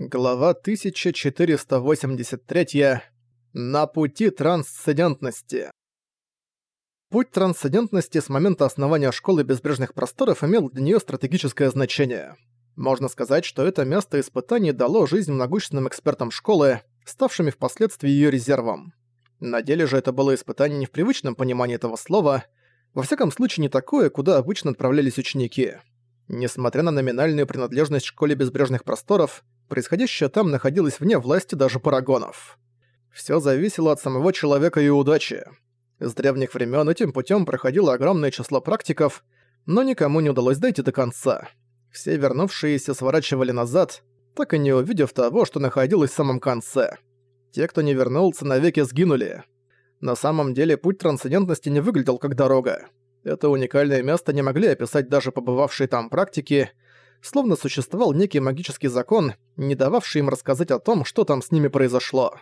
Глава 1483. На пути трансцендентности. Путь трансцендентности с момента основания Школы Безбрежных Просторов имел для нее стратегическое значение. Можно сказать, что это место испытаний дало жизнь могущественным экспертам школы, ставшими впоследствии ее резервом. На деле же это было испытание не в привычном понимании этого слова, во всяком случае не такое, куда обычно отправлялись ученики. Несмотря на номинальную принадлежность Школе Безбрежных Просторов, происходящее там находилось вне власти даже парагонов. Всё зависело от самого человека и удачи. С древних времен этим путем проходило огромное число практиков, но никому не удалось дойти до конца. Все вернувшиеся сворачивали назад, так и не увидев того, что находилось в самом конце. Те, кто не вернулся, навеки сгинули. На самом деле путь трансцендентности не выглядел как дорога. Это уникальное место не могли описать даже побывавшие там практики, словно существовал некий магический закон, не дававший им рассказать о том, что там с ними произошло.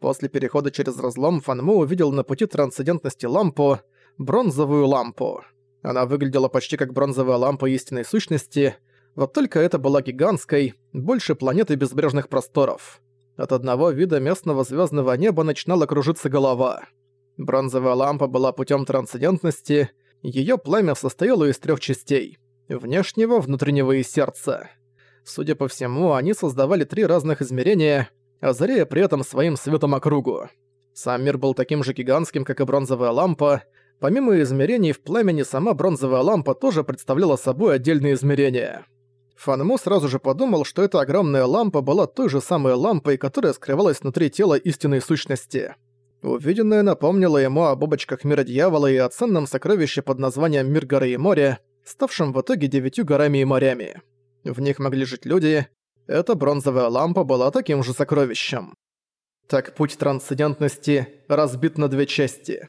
После перехода через разлом Фанму увидел на пути трансцендентности лампу, бронзовую лампу. Она выглядела почти как бронзовая лампа истинной сущности, вот только это была гигантской, больше планеты безбрежных просторов. От одного вида местного звездного неба начинала кружиться голова. Бронзовая лампа была путем трансцендентности, ее пламя состояло из трех частей – внешнего, внутреннего и сердца. Судя по всему, они создавали три разных измерения, озаряя при этом своим светом округу. Сам мир был таким же гигантским, как и бронзовая лампа. Помимо измерений в пламени, сама бронзовая лампа тоже представляла собой отдельные измерения. Фанму сразу же подумал, что эта огромная лампа была той же самой лампой, которая скрывалась внутри тела истинной сущности. Увиденное напомнило ему о бобочках мира дьявола и о ценном сокровище под названием «Мир горы и моря», ставшем в итоге девятью горами и морями. В них могли жить люди. Эта бронзовая лампа была таким же сокровищем. Так путь трансцендентности разбит на две части.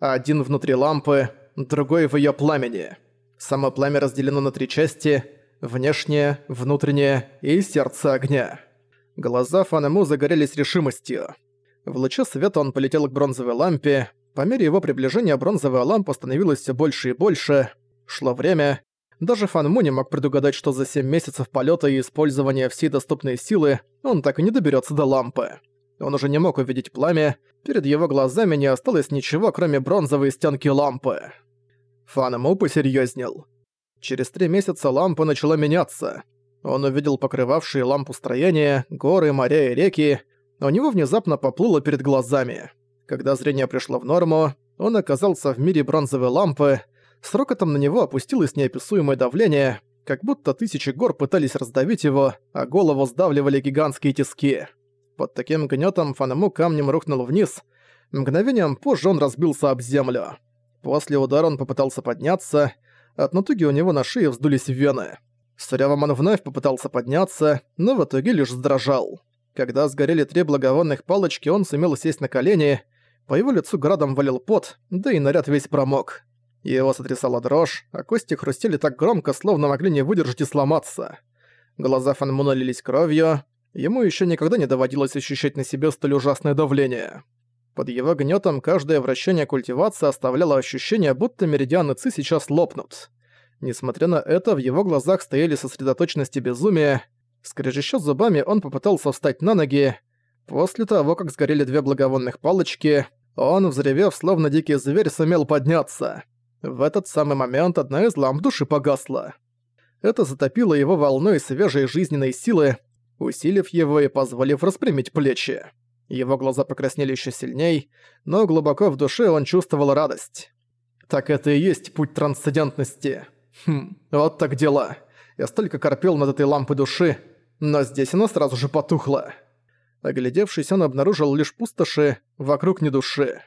Один внутри лампы, другой в ее пламени. Само пламя разделено на три части – внешнее, внутреннее и сердце огня. Глаза Фанему загорелись решимостью. В луче света он полетел к бронзовой лампе. По мере его приближения бронзовая лампа становилась все больше и больше. Шло время. Даже Фанму не мог предугадать, что за 7 месяцев полета и использования всей доступной силы он так и не доберется до лампы. Он уже не мог увидеть пламя, перед его глазами не осталось ничего, кроме бронзовой стенки лампы. Фанму посерьезнел. Через три месяца лампа начала меняться. Он увидел покрывавшие лампу строения, горы, моря и реки. У него внезапно поплыло перед глазами. Когда зрение пришло в норму, он оказался в мире бронзовой лампы. С рокотом на него опустилось неописуемое давление, как будто тысячи гор пытались раздавить его, а голову сдавливали гигантские тиски. Под таким гнетом Фанему камнем рухнул вниз. Мгновением позже он разбился об землю. После удара он попытался подняться, от натуги у него на шее вздулись вены. Сурявоман вновь попытался подняться, но в итоге лишь сдрожал. Когда сгорели три благовонных палочки, он сумел сесть на колени, по его лицу градом валил пот, да и наряд весь промок. Его сотрясала дрожь, а кости хрустели так громко, словно могли не выдержать и сломаться. Глаза Фанму налились кровью, ему еще никогда не доводилось ощущать на себе столь ужасное давление. Под его гнетом каждое вращение культивации оставляло ощущение, будто меридианы Ци сейчас лопнут. Несмотря на это, в его глазах стояли сосредоточенность и безумие. Скрежеща зубами, он попытался встать на ноги. После того, как сгорели две благовонных палочки, он, взревев, словно дикий зверь, сумел подняться. В этот самый момент одна из ламп души погасла. Это затопило его волной свежей жизненной силы, усилив его и позволив распрямить плечи. Его глаза покраснели еще сильней, но глубоко в душе он чувствовал радость. Так это и есть путь трансцендентности. Хм, вот так дела. Я столько корпел над этой лампой души, но здесь она сразу же потухла. Оглядевшись, он обнаружил лишь пустоши, вокруг ни души.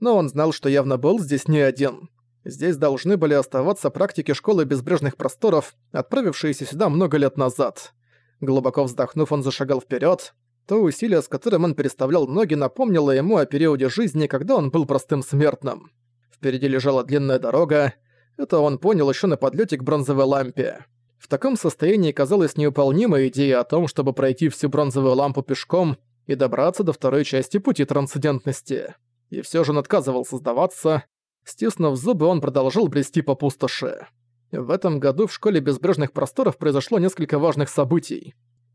Но он знал, что явно был здесь не один. Здесь должны были оставаться практики Школы Безбрежных Просторов, отправившиеся сюда много лет назад. Глубоко вздохнув, он зашагал вперед. То усилие, с которым он переставлял ноги, напомнило ему о периоде жизни, когда он был простым смертным. Впереди лежала длинная дорога. Это он понял еще на подлете к бронзовой лампе. В таком состоянии казалась неуполнимая идея о том, чтобы пройти всю бронзовую лампу пешком и добраться до второй части пути трансцендентности. И все же он отказывался сдаваться. Стиснув зубы, он продолжил брести по пустоши. В этом году в Школе Безбрежных Просторов произошло несколько важных событий.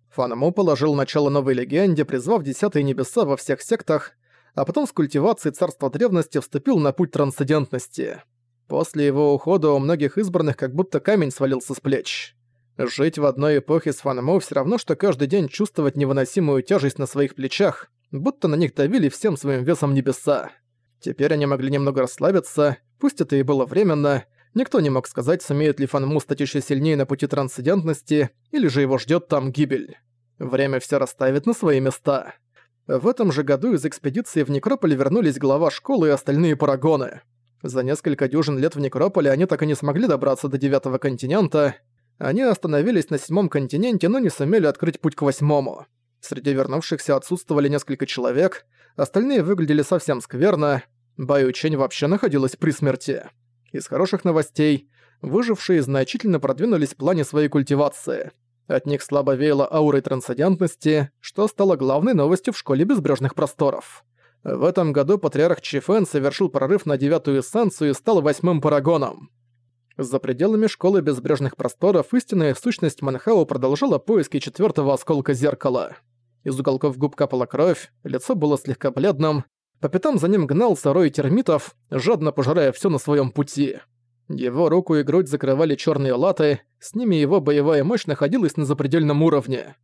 Фанму положил начало новой легенде, призвав десятые небеса во всех сектах, а потом с культивацией царства древности вступил на путь трансцендентности. После его ухода у многих избранных как будто камень свалился с плеч. Жить в одной эпохе с Фанму все равно, что каждый день чувствовать невыносимую тяжесть на своих плечах, будто на них давили всем своим весом небеса. Теперь они могли немного расслабиться, пусть это и было временно, никто не мог сказать, сумеет ли Фанму стать еще сильнее на пути трансцендентности, или же его ждет там гибель. Время все расставит на свои места. В этом же году из экспедиции в Некрополь вернулись глава школы и остальные парагоны. За несколько дюжин лет в Некрополе они так и не смогли добраться до девятого континента. Они остановились на седьмом континенте, но не сумели открыть путь к восьмому. Среди вернувшихся отсутствовали несколько человек, остальные выглядели совсем скверно, Баю Чень вообще находилась при смерти. Из хороших новостей, выжившие значительно продвинулись в плане своей культивации. От них слабо веяло аурой трансцендентности, что стало главной новостью в школе безбрежных просторов. В этом году патриарх Чифэн совершил прорыв на девятую эссенцию и стал восьмым парагоном. За пределами школы безбрежных просторов истинная сущность Манхао продолжала поиски четвертого осколка зеркала. Из уголков губ капала кровь, лицо было слегка бледным, по пятам за ним гнался рой термитов, жадно пожирая все на своем пути. Его руку и грудь закрывали черные латы, с ними его боевая мощь находилась на запредельном уровне.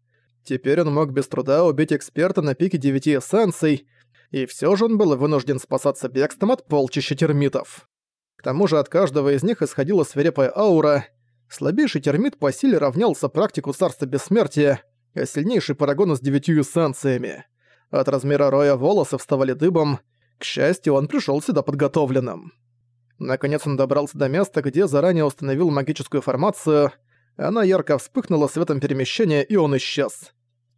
Теперь он мог без труда убить эксперта на пике девяти эссенций, и все же он был вынужден спасаться бегством от полчища термитов. К тому же от каждого из них исходила свирепая аура. Слабейший термит по силе равнялся практику царства бессмертия, а сильнейший парагону с девятью эссенциями. От размера роя волосы вставали дыбом. К счастью, он пришел сюда подготовленным. Наконец он добрался до места, где заранее установил магическую формацию. Она ярко вспыхнула светом перемещения, и он исчез.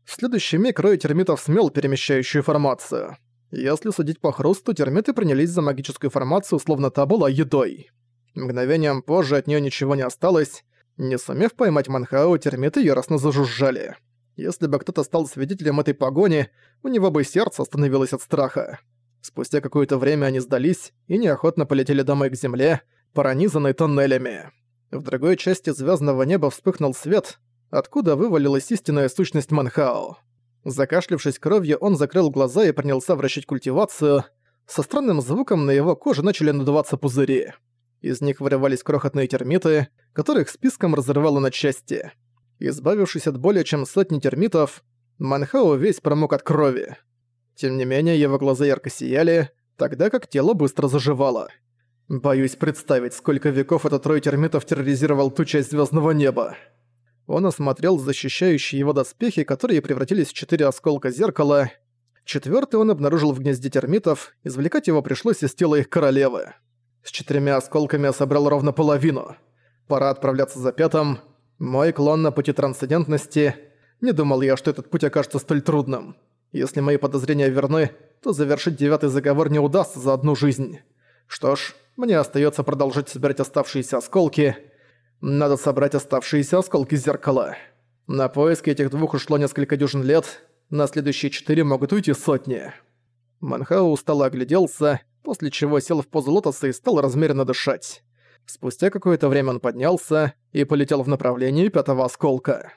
В следующий миг рой термитов смел перемещающую формацию. Если судить по хрусту, термиты принялись за магическую формацию, словно та была едой. Мгновением позже от нее ничего не осталось. Не сумев поймать Манхау, термиты яростно зажужжали. Если бы кто-то стал свидетелем этой погони, у него бы сердце остановилось от страха. Спустя какое-то время они сдались и неохотно полетели домой к земле, пронизанной тоннелями. В другой части звездного неба вспыхнул свет, откуда вывалилась истинная сущность Манхао. Закашлившись кровью, он закрыл глаза и принялся вращать культивацию. Со странным звуком на его коже начали надуваться пузыри. Из них вырывались крохотные термиты, которых списком разрывало на части. Избавившись от более чем сотни термитов, Манхао весь промок от крови. Тем не менее, его глаза ярко сияли, тогда как тело быстро заживало. Боюсь представить, сколько веков этот рой термитов терроризировал ту часть звездного неба. Он осмотрел защищающие его доспехи, которые превратились в четыре осколка зеркала. Четвертый он обнаружил в гнезде термитов, извлекать его пришлось из тела их королевы. С четырьмя осколками я собрал ровно половину. Пора отправляться за пятым. Мой клон на пути трансцендентности. Не думал я, что этот путь окажется столь трудным. Если мои подозрения верны, то завершить девятый заговор не удастся за одну жизнь. Что ж, мне остается продолжить собирать оставшиеся осколки. Надо собрать оставшиеся осколки зеркала. На поиски этих двух ушло несколько дюжин лет, на следующие четыре могут уйти сотни. Манхау устало огляделся, после чего сел в позу лотоса и стал размеренно дышать. Спустя какое-то время он поднялся и полетел в направлении пятого осколка.